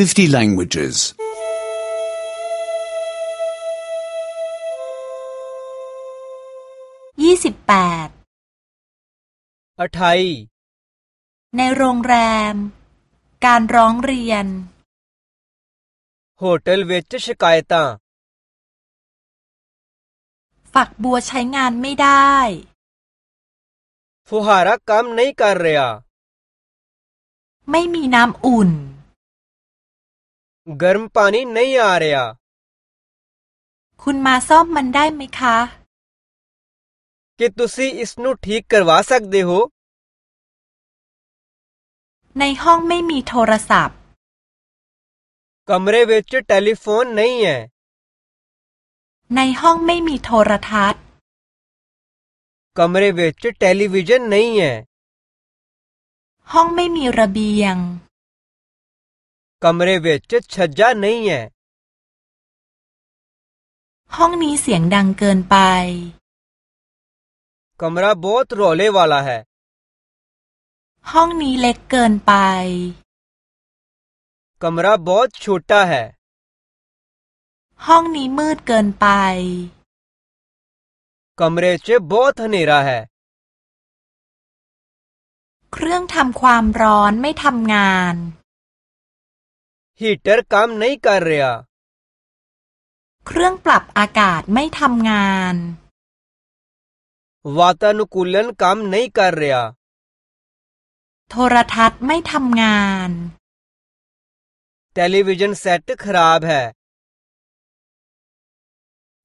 50 languages. 28อทย ในโรงแรม การร้องเรียนโฮเทลเวชชิกายต ਤ ਾਂฝักบัวใช้งานไม่ได้ฟูฮาระคำไม่การเรียไม่มีน้ำอุ่น गर्म पानी नहीं आ रहा คุณมาซ่อมมันได้ไหมคะ कि तुसी इसनु ठीक करवा सकते हो ในห้องไม่มีโทรศัพท์ कमरे विच टेलीफोन नहीं है ในห้องไม่มีโทรทัศน์ कमरे विच टेलीविजन नहीं है ห้องไม่มีระเบียง ਕਮਰੇ ਵਿੱਚ ਛੱਜਾ ਨਹੀਂ ਹੈ ห้องนี้เสียงดังเกินไป कमरा बहुत रोले वाला है ห้องนี้เล็กเกินไป कमरा बहुत छोटा है ห้องนี้มืดเกินไป कमरे से बहुत हनेरा है เครื่องทำความร้อนไม่ทำงาน हीटर काम नहीं कर रहा เครื่องปรับอากาศไม่ทำงาน वातानुकूलन काम नहीं कर रहा โทรทัศน์ไม่ทำงาน टेलीविजन सेट खराब है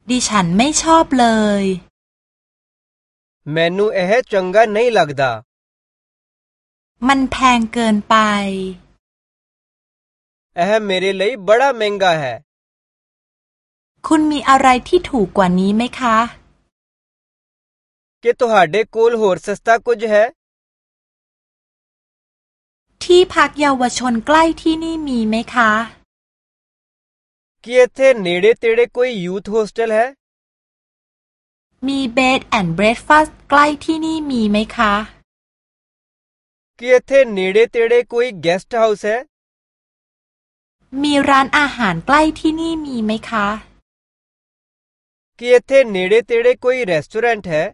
ดิฉันไม่ชอบเลยเมูเอू य จังกाไม่ลักดามันแพงเกินไป यह मेरे लिए बड़ा महंगा है คุณมีอะไรที่ถูกกว่านี้ไหมคะ क्या तुम्हारे कोल होर सस्ता कुछ है ที่พักเยาวชนใกล้ที่นี่มีไหมคะ क्या थे नेड़े तेड़े कोई यूथ हॉस्टल है มีเบดแอนด์เบรดฟาสใกล้ที่นี่มีไหมคะ क्या थे नेड़े तेड़े कोई गेस्ट हाउस है มีร้านอาหารใกล้ที่นี่มีไหมคะ เกีเอเธเนเดเตเดคุยร้านอาหารเหรอ